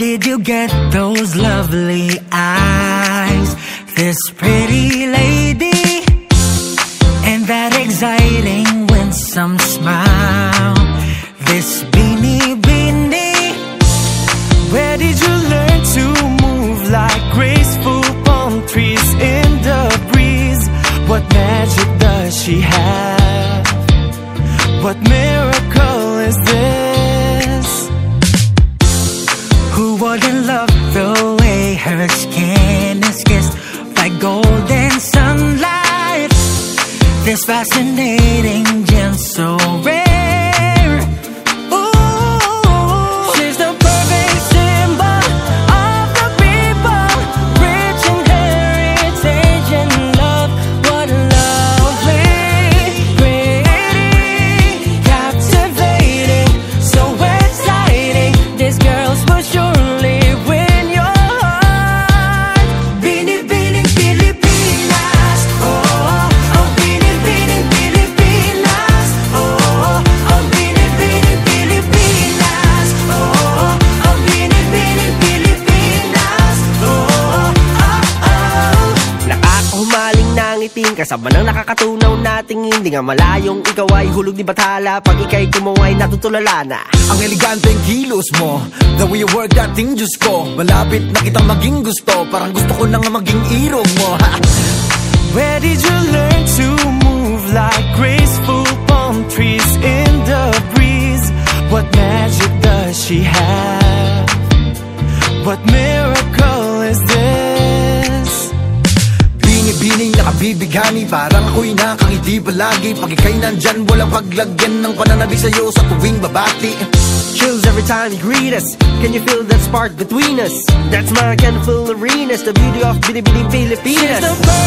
you get those lovely eyes? This pretty lady, and that exciting winsome smile. This beanie beanie, where did you learn to move like graceful palm trees in the breeze? What magic does she have? What miracle is this? The way her skin is kissed by golden sunlight? This fascinating gem so rare. Ngiting Kasama ng nakakatunaw na tingin Di nga malayong ikaw ay hulog di bathala Pag ika'y tumaway natutulala na Ang eleganteng kilos mo The way you work that thing, Diyos ko Malapit na kitang maging gusto Parang gusto ko na nga maging irog mo? Where did you learn to move like graceful palm trees in the breeze? What magic does she have? What miracle Parang ako'y nakangiti palagi Pag ika'y nandyan. Walang paglagyan ng pananabi sa'yo Sa tuwing babati. Chills every time you greet us. Can you feel that spark between us? That's my kind of full arenas The beauty of Binibini She's Pilipinas the perfect